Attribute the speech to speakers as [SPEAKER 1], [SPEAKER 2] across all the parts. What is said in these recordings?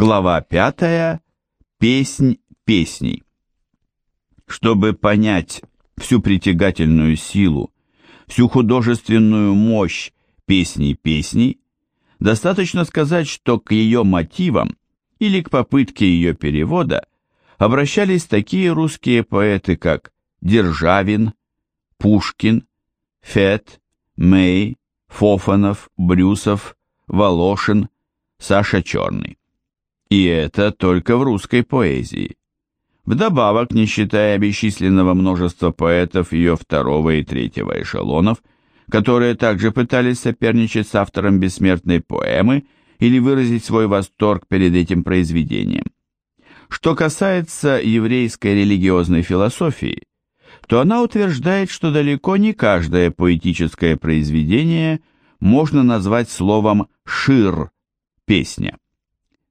[SPEAKER 1] Глава пятая. Песнь песней. Чтобы понять всю притягательную силу, всю художественную мощь песни песней, достаточно сказать, что к ее мотивам или к попытке ее перевода обращались такие русские поэты, как Державин, Пушкин, Фет, Мэй, Фофанов, Брюсов, Волошин, Саша Черный. И это только в русской поэзии. Вдобавок, не считая бесчисленного множества поэтов ее второго и третьего эшелонов, которые также пытались соперничать с автором бессмертной поэмы или выразить свой восторг перед этим произведением. Что касается еврейской религиозной философии, то она утверждает, что далеко не каждое поэтическое произведение можно назвать словом «шир» – «песня».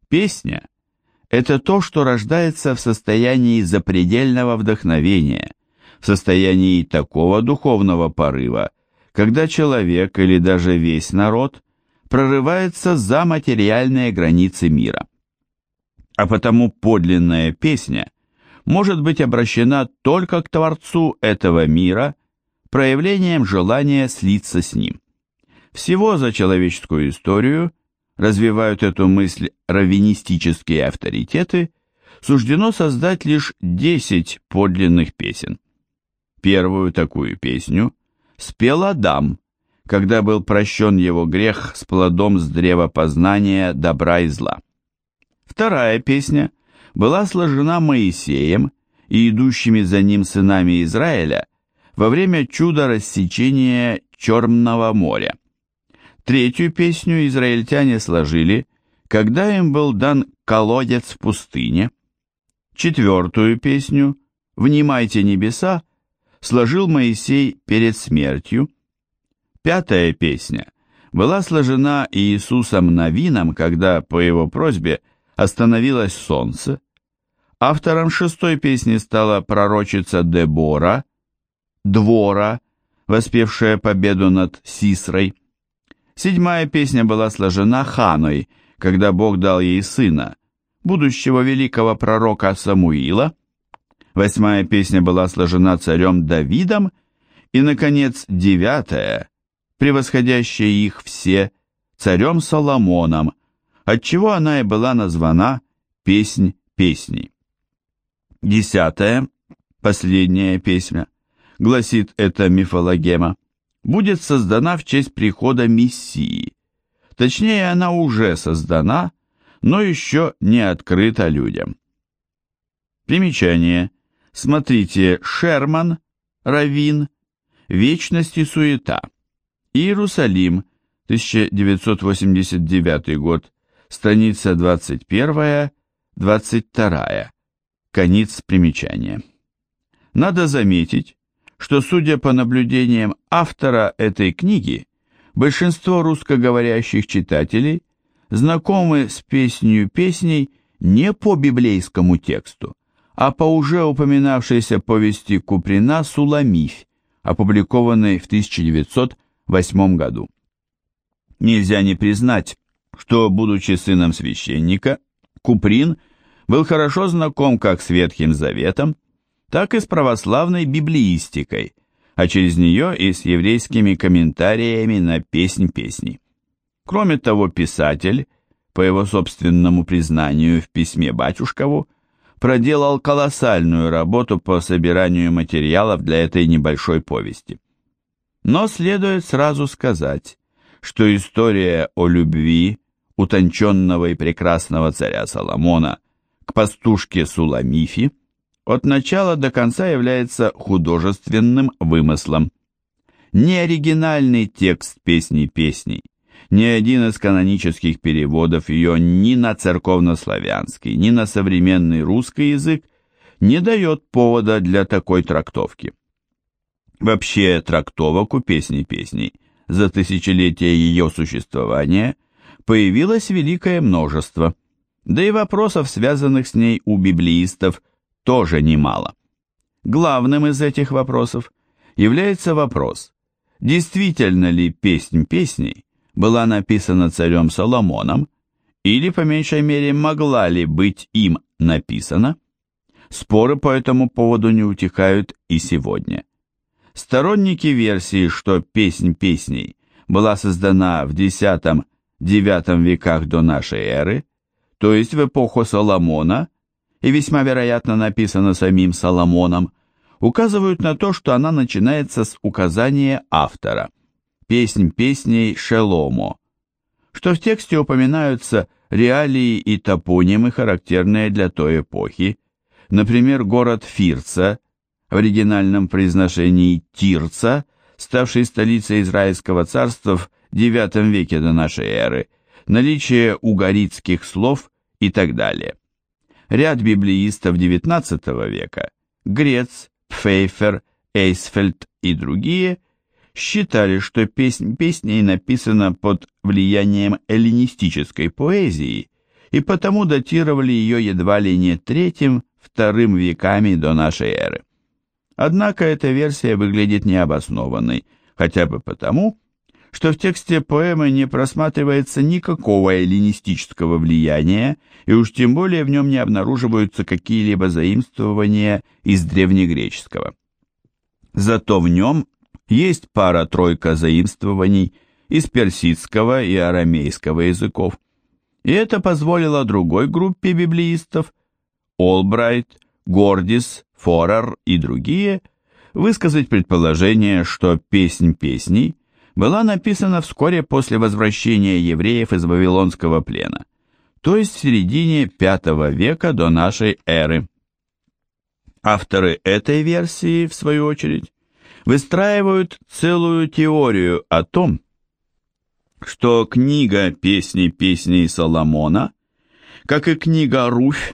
[SPEAKER 1] Песня – это то, что рождается в состоянии запредельного вдохновения, в состоянии такого духовного порыва, когда человек или даже весь народ прорывается за материальные границы мира. А потому подлинная песня может быть обращена только к Творцу этого мира, проявлением желания слиться с Ним. Всего за человеческую историю развивают эту мысль раввинистические авторитеты, суждено создать лишь 10 подлинных песен. Первую такую песню спел Адам, когда был прощен его грех с плодом с древа познания добра и зла. Вторая песня была сложена Моисеем и идущими за ним сынами Израиля во время чуда рассечения Черного моря. Третью песню израильтяне сложили, когда им был дан колодец в пустыне. Четвертую песню «Внимайте небеса» сложил Моисей перед смертью. Пятая песня была сложена Иисусом Новином, когда по его просьбе остановилось солнце. Автором шестой песни стала пророчица Дебора, Двора, воспевшая победу над Сисрой. Седьмая песня была сложена Ханой, когда Бог дал ей сына, будущего великого пророка Самуила. Восьмая песня была сложена царем Давидом, и, наконец, девятая, превосходящая их все, царем Соломоном, отчего она и была названа «Песнь песней». Десятая, последняя песня, гласит эта мифологема, будет создана в честь прихода Мессии. Точнее, она уже создана, но еще не открыта людям. Примечание. Смотрите Шерман, Равин, Вечность и суета. Иерусалим, 1989 год, страница 21-22. Конец примечания. Надо заметить, что, судя по наблюдениям автора этой книги, большинство русскоговорящих читателей знакомы с песнью песней не по библейскому тексту, а по уже упоминавшейся повести Куприна «Суламифь», опубликованной в 1908 году. Нельзя не признать, что, будучи сыном священника, Куприн был хорошо знаком как с Ветхим Заветом, так и с православной библеистикой, а через нее и с еврейскими комментариями на песнь песней. Кроме того, писатель, по его собственному признанию в письме батюшкову, проделал колоссальную работу по собиранию материалов для этой небольшой повести. Но следует сразу сказать, что история о любви утонченного и прекрасного царя Соломона к пастушке Суламифи – от начала до конца является художественным вымыслом. Ни оригинальный текст песни песней, ни один из канонических переводов ее ни на церковнославянский, ни на современный русский язык не дает повода для такой трактовки. Вообще трактовок у песни песней за тысячелетия ее существования появилось великое множество, да и вопросов, связанных с ней у библеистов, тоже немало. Главным из этих вопросов является вопрос, действительно ли песнь песней была написана царем Соломоном, или, по меньшей мере, могла ли быть им написана? Споры по этому поводу не утихают и сегодня. Сторонники версии, что «Песнь песней» была создана в X-IX веках до нашей эры, то есть в эпоху Соломона, и весьма вероятно написана самим Соломоном, указывают на то, что она начинается с указания автора. «Песнь песней Шеломо», что в тексте упоминаются реалии и топонимы, характерные для той эпохи, например, город Фирца, в оригинальном произношении Тирца, ставший столицей Израильского царства в IX веке до нашей эры, наличие угорицких слов и так далее. Ряд библеистов XIX века, Грец, Пфейфер, Эйсфельд и другие, считали, что песнь песней написана под влиянием эллинистической поэзии и потому датировали ее едва ли не третьим-вторым веками до нашей эры. Однако эта версия выглядит необоснованной, хотя бы потому, что в тексте поэмы не просматривается никакого эллинистического влияния, и уж тем более в нем не обнаруживаются какие-либо заимствования из древнегреческого. Зато в нем есть пара-тройка заимствований из персидского и арамейского языков, и это позволило другой группе библеистов, Олбрайт, Гордис, Форер и другие, высказать предположение, что «Песнь песней» была написана вскоре после возвращения евреев из Вавилонского плена, то есть в середине V века до нашей эры. Авторы этой версии, в свою очередь, выстраивают целую теорию о том, что книга «Песни песней Соломона», как и книга «Руфь»,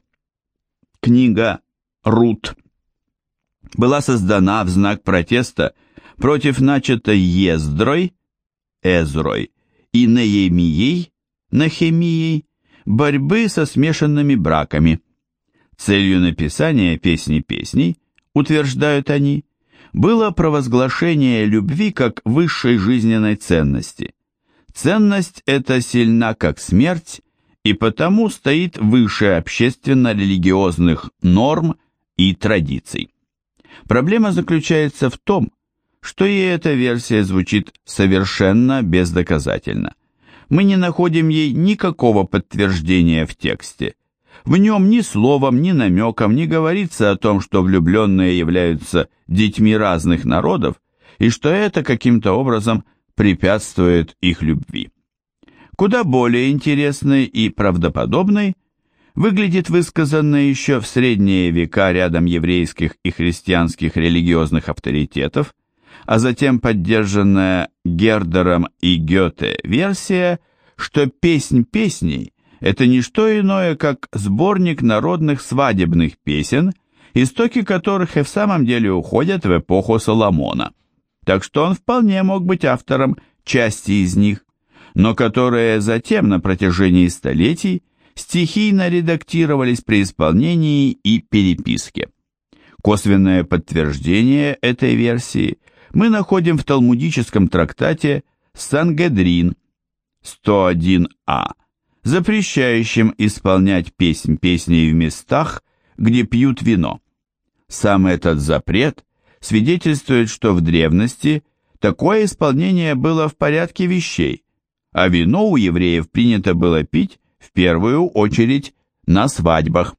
[SPEAKER 1] книга «Рут», была создана в знак протеста против начатой Ездрой, Эзрой и Неемией, Нахемией, борьбы со смешанными браками. Целью написания «Песни песней», утверждают они, было провозглашение любви как высшей жизненной ценности. Ценность эта сильна как смерть и потому стоит выше общественно-религиозных норм и традиций. Проблема заключается в том, что и эта версия звучит совершенно бездоказательно. Мы не находим ей никакого подтверждения в тексте. В нем ни словом, ни намеком не говорится о том, что влюбленные являются детьми разных народов, и что это каким-то образом препятствует их любви. Куда более интересной и правдоподобной выглядит высказанное еще в средние века рядом еврейских и христианских религиозных авторитетов, а затем поддержанная Гердером и Гёте версия, что «Песнь песней» это не что иное, как сборник народных свадебных песен, истоки которых и в самом деле уходят в эпоху Соломона. Так что он вполне мог быть автором части из них, но которые затем на протяжении столетий стихийно редактировались при исполнении и переписке. Косвенное подтверждение этой версии мы находим в талмудическом трактате Сангедрин 101а, запрещающем исполнять песнь песней в местах, где пьют вино. Сам этот запрет свидетельствует, что в древности такое исполнение было в порядке вещей, а вино у евреев принято было пить в первую очередь на свадьбах.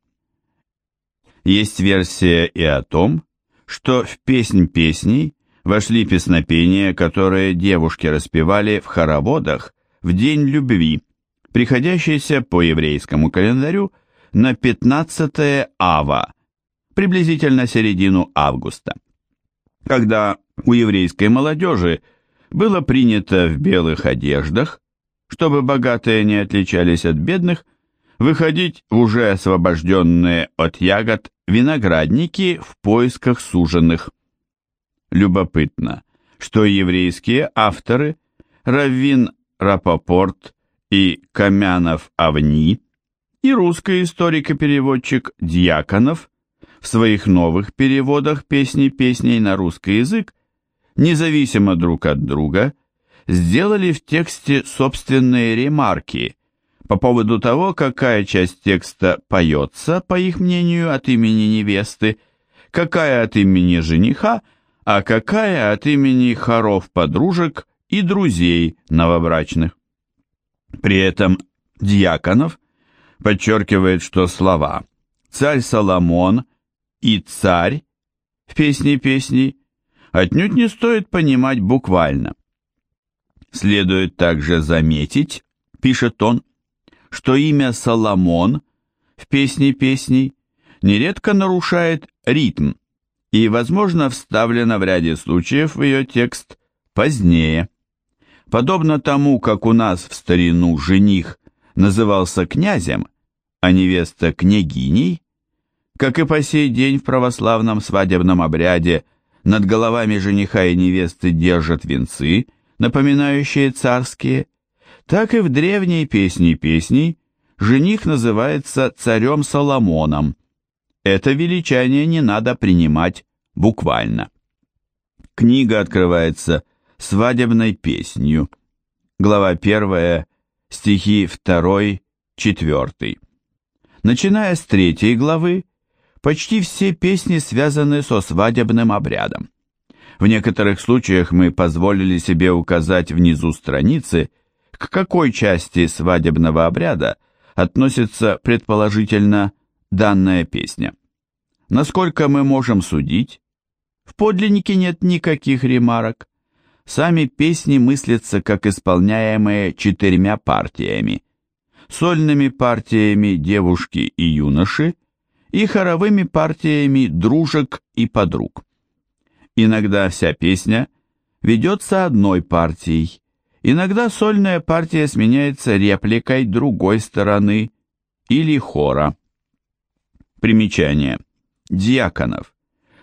[SPEAKER 1] Есть версия и о том, что в песнь песней вошли песнопения, которые девушки распевали в хороводах в день любви, приходящийся по еврейскому календарю на 15 ава, приблизительно середину августа, когда у еврейской молодежи было принято в белых одеждах, чтобы богатые не отличались от бедных, выходить в уже освобожденные от ягод виноградники в поисках суженых. Любопытно, что еврейские авторы Раввин Рапопорт и Камянов-Авни, и русский историк и переводчик Дьяконов в своих новых переводах песни песней на русский язык, независимо друг от друга, сделали в тексте собственные ремарки по поводу того, какая часть текста поется, по их мнению, от имени невесты, какая от имени жениха, а какая от имени хоров подружек и друзей новобрачных. При этом Дьяконов подчеркивает, что слова «царь Соломон» и «царь» в песне песней отнюдь не стоит понимать буквально. Следует также заметить, пишет он, что имя Соломон в песне песней нередко нарушает ритм и, возможно, вставлено в ряде случаев в ее текст позднее. Подобно тому, как у нас в старину жених назывался князем, а невеста княгиней, как и по сей день в православном свадебном обряде над головами жениха и невесты держат венцы, напоминающие царские, так и в древней песне песней жених называется царем Соломоном. Это величание не надо принимать буквально. Книга открывается свадебной песнью. Глава 1, стихи 2, 4. Начиная с третьей главы, почти все песни связаны со свадебным обрядом. В некоторых случаях мы позволили себе указать внизу страницы, к какой части свадебного обряда относится предположительно данная песня. Насколько мы можем судить, в подлиннике нет никаких ремарок. Сами песни мыслятся как исполняемые четырьмя партиями. Сольными партиями девушки и юноши и хоровыми партиями дружек и подруг. Иногда вся песня ведется одной партией, иногда сольная партия сменяется репликой другой стороны или хора. Примечание. Дьяконов.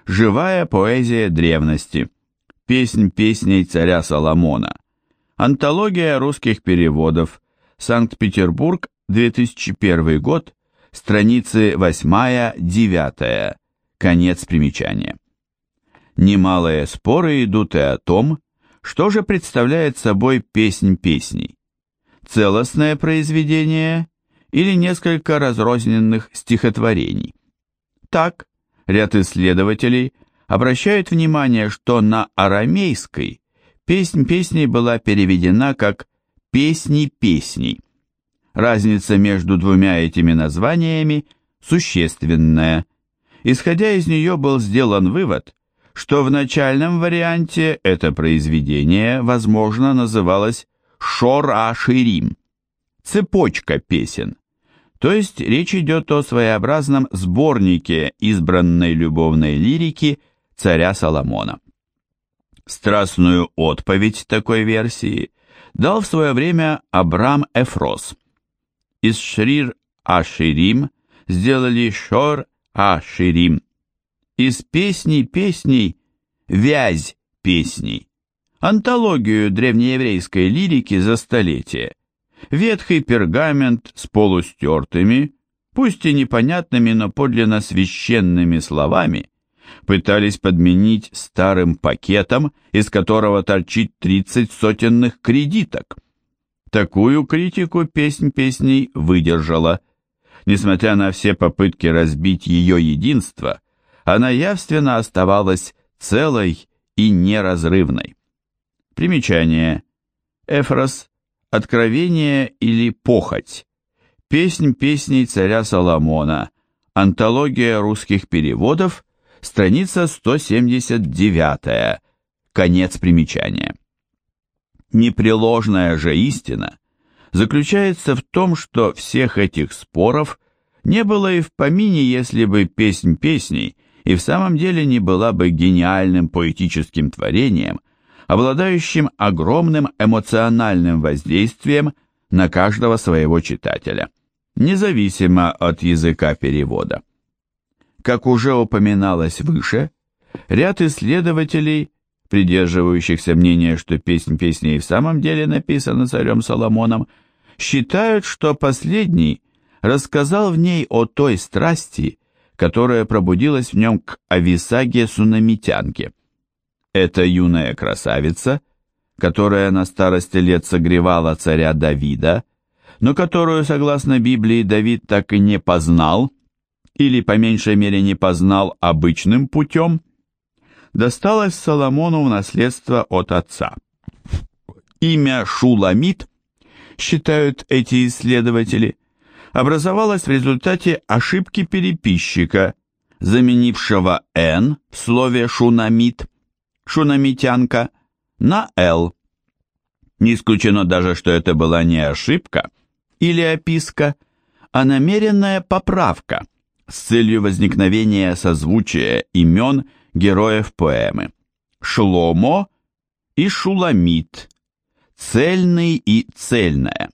[SPEAKER 1] Живая поэзия древности. Песнь песней царя Соломона. Антология русских переводов. Санкт-Петербург, 2001 год. Страницы 8-9. Конец примечания. Немалые споры идут и о том, что же представляет собой песнь песней. Целостное произведение или несколько разрозненных стихотворений. Так, ряд исследователей обращают внимание, что на арамейской песнь песней была переведена как «песни песней». Разница между двумя этими названиями существенная. Исходя из нее был сделан вывод, что в начальном варианте это произведение, возможно, называлось «Шор-А-Ширим» – цепочка песен. То есть речь идет о своеобразном сборнике избранной любовной лирики царя Соломона. Страстную отповедь такой версии дал в свое время Абрам Эфрос. Из Шрир-Аширим сделали Шор-Аширим. Из песней песней вязь песней. Антологию древнееврейской лирики за столетие ветхий пергамент с полустертыми, пусть и непонятными, но подлинно священными словами, пытались подменить старым пакетом, из которого торчит 30 сотенных кредиток. Такую критику песнь песней выдержала. Несмотря на все попытки разбить ее единство, она явственно оставалась целой и неразрывной. Примечание. Эфрос Откровение или похоть. Песнь песней царя Соломона. Антология русских переводов. Страница 179. Конец примечания. Непреложная же истина заключается в том, что всех этих споров не было и в помине, если бы песнь песней и в самом деле не была бы гениальным поэтическим творением – обладающим огромным эмоциональным воздействием на каждого своего читателя, независимо от языка перевода. Как уже упоминалось выше, ряд исследователей, придерживающихся мнения, что песнь песни и в самом деле написана царем Соломоном, считают, что последний рассказал в ней о той страсти, которая пробудилась в нем к Ависаге Сунамитянке – эта юная красавица, которая на старости лет согревала царя Давида, но которую, согласно Библии, Давид так и не познал, или, по меньшей мере, не познал обычным путем, досталась Соломону в наследство от отца. Имя Шуламит, считают эти исследователи, образовалось в результате ошибки переписчика, заменившего «н» в слове «шунамит», «шунамитянка» на «л». Не исключено даже, что это была не ошибка или описка, а намеренная поправка с целью возникновения созвучия имен героев поэмы Шломо и Шуламит, цельный и цельная.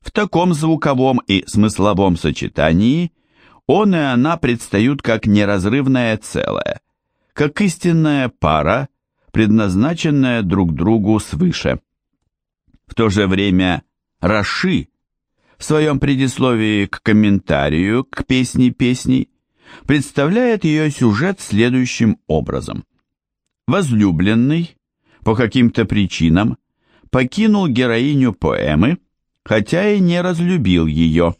[SPEAKER 1] В таком звуковом и смысловом сочетании он и она предстают как неразрывное целое, как истинная пара, предназначенная друг другу свыше. В то же время Раши в своем предисловии к комментарию к песне песней представляет ее сюжет следующим образом. Возлюбленный, по каким-то причинам, покинул героиню поэмы, хотя и не разлюбил ее.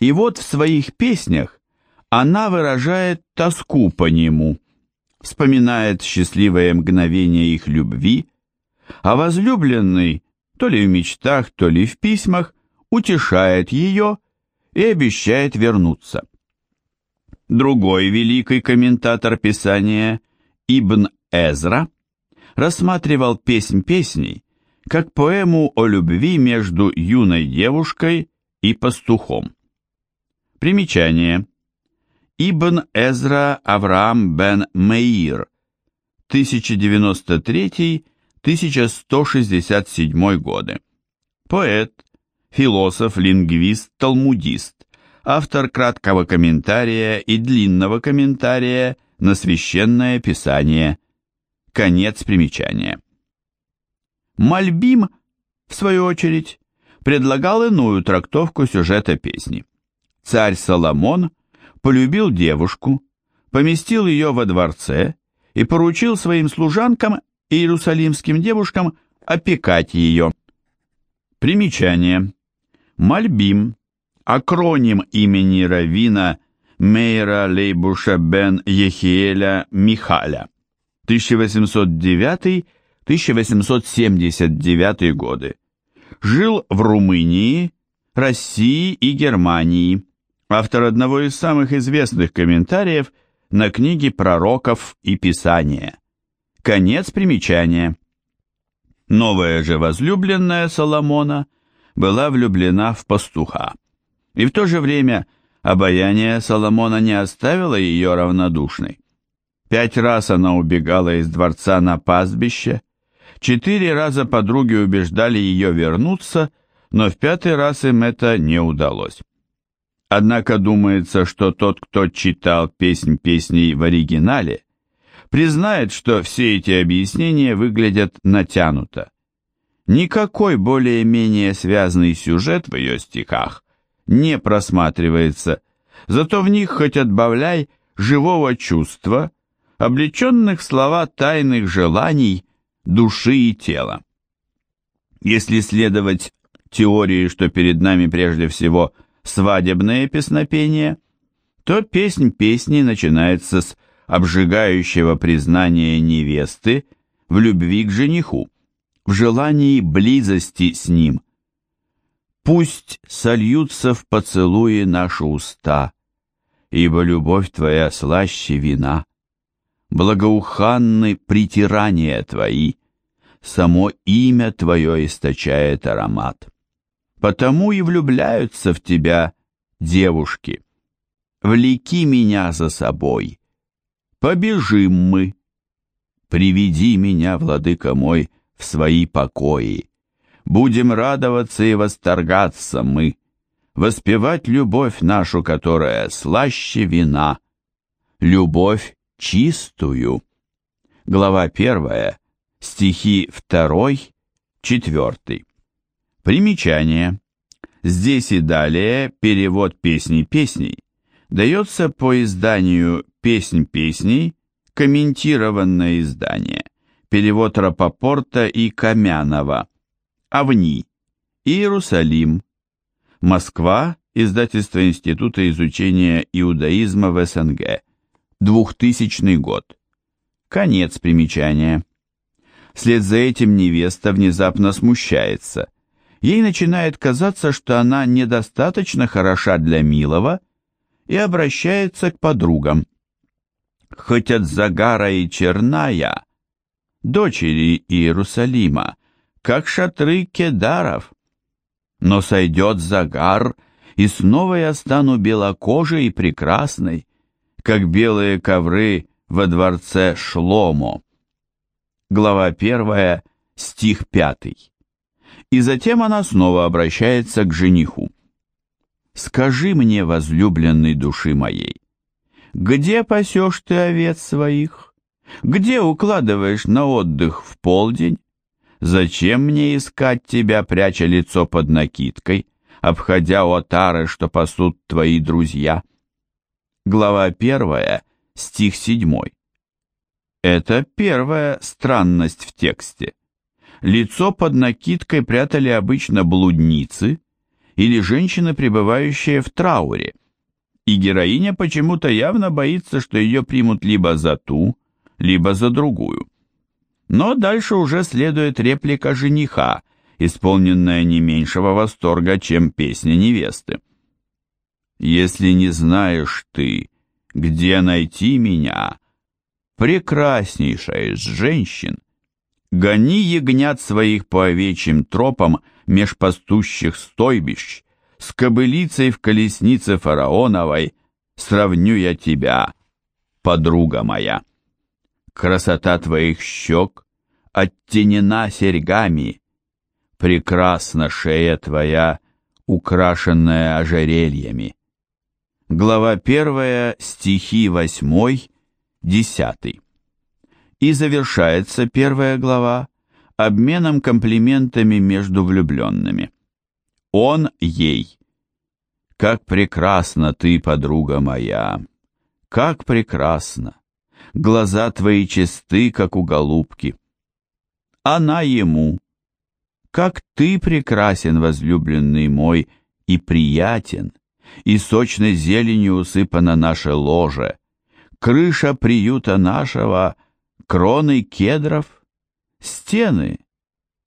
[SPEAKER 1] И вот в своих песнях она выражает тоску по нему, вспоминает счастливое мгновение их любви, а возлюбленный, то ли в мечтах, то ли в письмах, утешает ее и обещает вернуться. Другой великий комментатор Писания, Ибн Эзра, рассматривал «Песнь песней» как поэму о любви между юной девушкой и пастухом. Примечание. Ибн Эзра Авраам бен Меир, 1093-1167 годы. Поэт, философ, лингвист, талмудист, автор краткого комментария и длинного комментария на священное писание. Конец примечания. Мальбим, в свою очередь, предлагал иную трактовку сюжета песни. Царь Соломон полюбил девушку, поместил ее во дворце и поручил своим служанкам и иерусалимским девушкам опекать ее. Примечание. Мальбим, акроним имени Равина Мейра Лейбуша бен Ехиеля Михаля, 1809-1879 годы. Жил в Румынии, России и Германии. Автор одного из самых известных комментариев на книги пророков и Писания. Конец примечания. Новая же возлюбленная Соломона – была влюблена в пастуха. И в то же время обаяние Соломона не оставило ее равнодушной. Пять раз она убегала из дворца на пастбище, четыре раза подруги убеждали ее вернуться, но в пятый раз им это не удалось. Однако думается, что тот, кто читал песнь песней в оригинале, признает, что все эти объяснения выглядят натянуто. Никакой более-менее связанный сюжет в ее стихах не просматривается, зато в них хоть отбавляй живого чувства, облеченных слова тайных желаний души и тела. Если следовать теории, что перед нами прежде всего свадебное песнопение, то песнь песни начинается с обжигающего признания невесты в любви к жениху в желании близости с ним. Пусть сольются в поцелуи наши уста, ибо любовь твоя слаще вина. Благоуханны притирания твои, само имя твое источает аромат. Потому и влюбляются в тебя девушки. Влеки меня за собой, побежим мы. Приведи меня, владыка мой, в свои покои. Будем радоваться и восторгаться мы, воспевать любовь нашу, которая слаще вина, любовь чистую. Глава первая, стихи второй, четвертый. Примечание. Здесь и далее перевод песни песней дается по изданию «Песнь песней», комментированное издание. Перевод Рапопорта и Камянова. Авни. Иерусалим. Москва, издательство Института изучения иудаизма в СНГ, 2000 год. Конец примечания. Вслед за этим невеста внезапно смущается. Ей начинает казаться, что она недостаточно хороша для милого, и обращается к подругам. Хоть от Загара и Черная, дочери Иерусалима, как шатры кедаров, но сойдет Загар, и снова я стану белокожей и прекрасной, как белые ковры во дворце Шломо глава 1, стих 5. И затем она снова обращается к жениху. «Скажи мне, возлюбленный души моей, где пасешь ты овец своих? Где укладываешь на отдых в полдень? Зачем мне искать тебя, пряча лицо под накидкой, обходя отары, что пасут твои друзья?» Глава 1, стих 7. Это первая странность в тексте. Лицо под накидкой прятали обычно блудницы или женщины, пребывающие в трауре. И героиня почему-то явно боится, что ее примут либо за ту, либо за другую. Но дальше уже следует реплика жениха, исполненная не меньшего восторга, чем песня невесты. «Если не знаешь ты, где найти меня, прекраснейшая из женщин, гони ягнят своих по овечьим тропам меж пастущих стойбищ, с кобылицей в колеснице фараоновой сравню я тебя, подруга моя. Красота твоих щек оттенена серьгами, прекрасна шея твоя, украшенная ожерельями. Глава первая, стихи восьмой 10. И завершается первая глава обменом комплиментами между влюбленными. Он ей. «Как прекрасна ты, подруга моя! Как прекрасно! Глаза твои чисты, как у голубки!» Она ему. «Как ты прекрасен, возлюбленный мой, и приятен, и сочной зеленью усыпано наше ложе!» крыша приюта нашего, кроны кедров, стены,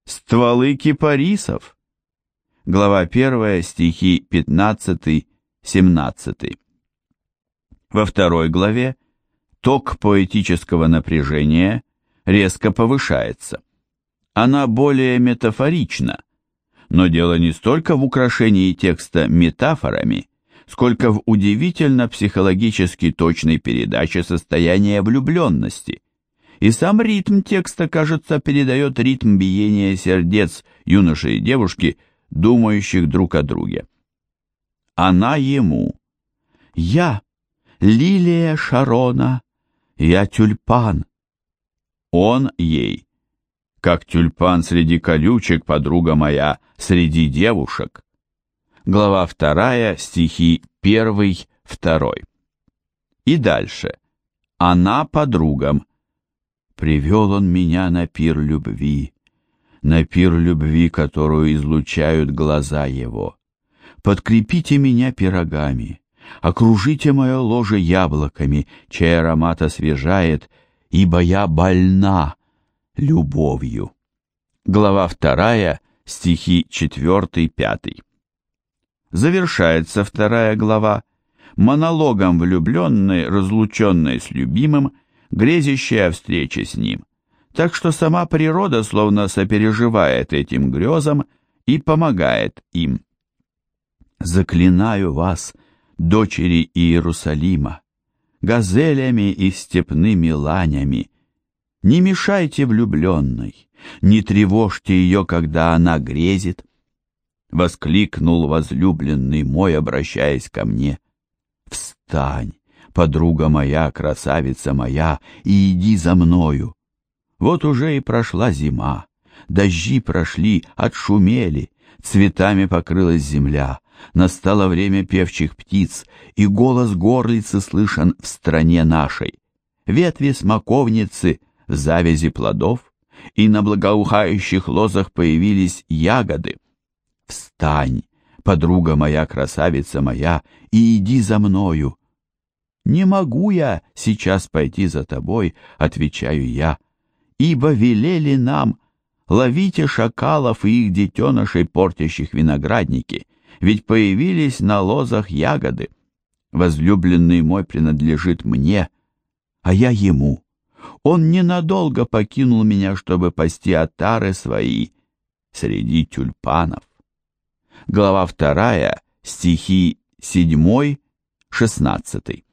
[SPEAKER 1] стволы кипарисов. Глава 1, стихи 15-17. Во второй главе ток поэтического напряжения резко повышается. Она более метафорична, но дело не столько в украшении текста метафорами, сколько в удивительно психологически точной передаче состояния влюбленности. И сам ритм текста, кажется, передает ритм биения сердец юноши и девушки, думающих друг о друге. Она ему. Я — лилия Шарона, я тюльпан. Он ей. Как тюльпан среди колючек, подруга моя, среди девушек глава 2, стихи 1, 2. И дальше. Она подругам. Привел он меня на пир любви, на пир любви, которую излучают глаза его. Подкрепите меня пирогами, окружите мое ложе яблоками, чей аромат освежает, ибо я больна любовью. Глава 2, стихи 4-5 завершается вторая глава монологом влюбленной, разлученной с любимым, грезящей о встрече с ним. Так что сама природа словно сопереживает этим грезам и помогает им. «Заклинаю вас, дочери Иерусалима, газелями и степными ланями, не мешайте влюбленной, не тревожьте ее, когда она грезит, воскликнул возлюбленный мой, обращаясь ко мне. «Встань, подруга моя, красавица моя, и иди за мною. Вот уже и прошла зима, дожди прошли, отшумели, цветами покрылась земля, настало время певчих птиц, и голос горлицы слышен в стране нашей. Ветви смоковницы в завязи плодов, и на благоухающих лозах появились ягоды. Встань, подруга моя, красавица моя, и иди за мною. Не могу я сейчас пойти за тобой, отвечаю я, ибо велели нам, ловите шакалов и их детенышей, портящих виноградники, ведь появились на лозах ягоды. Возлюбленный мой принадлежит мне, а я ему. Он ненадолго покинул меня, чтобы пасти отары свои среди тюльпанов. Глава вторая, стихи седьмой, шестнадцатый.